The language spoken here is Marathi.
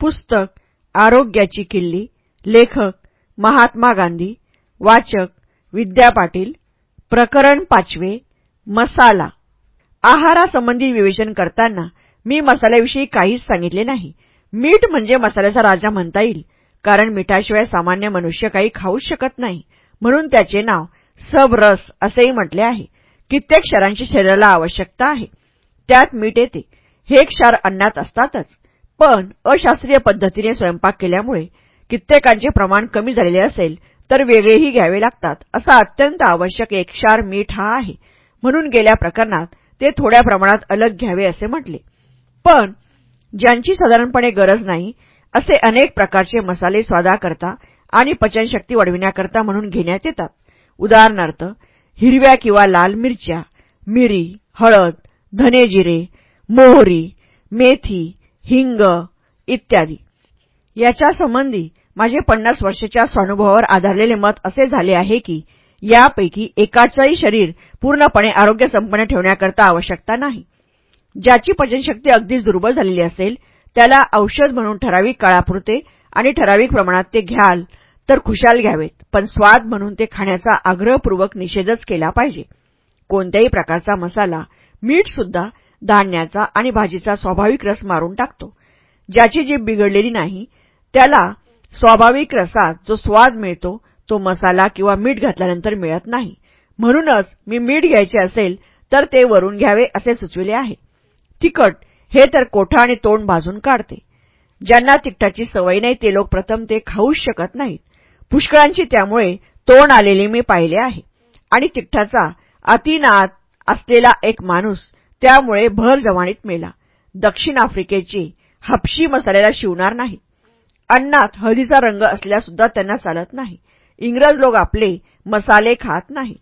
पुस्तक आरोग्याची किल्ली लेखक महात्मा गांधी वाचक विद्या पाटील प्रकरण पाचवे मसाला. आहारासंबंधी विवेचन करताना मी मसाल्याविषयी काहीच सांगितले नाही. मीठ म्हणजे मसाल्याचा राजा म्हणता येईल कारण मिठाशिवाय सामान्य मनुष्य काही खाऊच शकत नाही. म्हणून त्याचे नाव सब रस असेही म्हटले आहे. कित्येक क्षारांची शरीराला आवश्यकता आहे. त्यात मीठ येते. हे क्षार अन्नात असतातच. पण अशास्त्रीय पद्धतीने स्वयंपाक केल्यामुळे कित्येकांचे प्रमाण कमी झालेले असेल तर वेगळेही घ्यावे लागतात असा अत्यंत आवश्यक एक क्षार मीठ हा आहे. म्हणून गेल्या प्रकरणात ते थोड्या प्रमाणात अलग घ्यावे असे म्हटले. पण ज्यांची साधारणपणे गरज नाही असे अनेक प्रकारचे मसाले स्वादाकरता आणि पचनशक्ती वाढविण्याकरता म्हणून घेण्यात येतात. उदाहरणार्थ हिरव्या किंवा लाल मिरच्या मिरी हळद धनेजिरे मोहरी मेथी हिंग इत्यादी. याच्या संबंधी माझे पन्नास वर्षाच्या स्वानुभवावर आधारलेले मत असे झाले आहे की यापैकी एकाचंही शरीर पूर्णपणे आरोग्यसंपन्न ठेवण्याकरता आवश्यकता नाही. ज्याची पचनशक्ती अगदीच दुर्बल झालेली असेल त्याला औषध म्हणून ठराविक काळापुरते आणि ठराविक प्रमाणात ते घ्याल तर खुशाल घ्यावेत पण स्वाद म्हणून ते खाण्याचा आग्रहपूर्वक निषेधच केला पाहिजे. कोणत्याही प्रकारचा मसाला मीठ सुद्धा धान्याचा आणि भाजीचा स्वाभाविक रस मारून टाकतो. ज्याची जीभ बिघडलेली नाही त्याला स्वाभाविक रसात जो स्वाद मिळतो तो मसाला किंवा मीठ घातल्यानंतर मिळत नाही. म्हणूनच मी मीठ घ्यायचे असेल तर ते वरून घ्यावे असे सुचविले आहे. तिखट हे तर कोठा आणि तोंड भाजून काढते. ज्यांना तिखटाची सवय नाही ते लोक प्रथम ते खाऊच शकत नाहीत. पुष्कळांची त्यामुळे तोंड आलेले मी पाहिले आहे. आणि तिखटाचा अतिनाद असलेला एक माणूस त्यामुळे भर जवानीत मेला. दक्षिण आफ्रिकेची हपशी मसाल्याला शिवणार नाही. अन्नात हळदीचा रंग असल्यासुद्धा त्यांना चालत नाही. इंग्रज लोक आपले मसाले खात नाहीत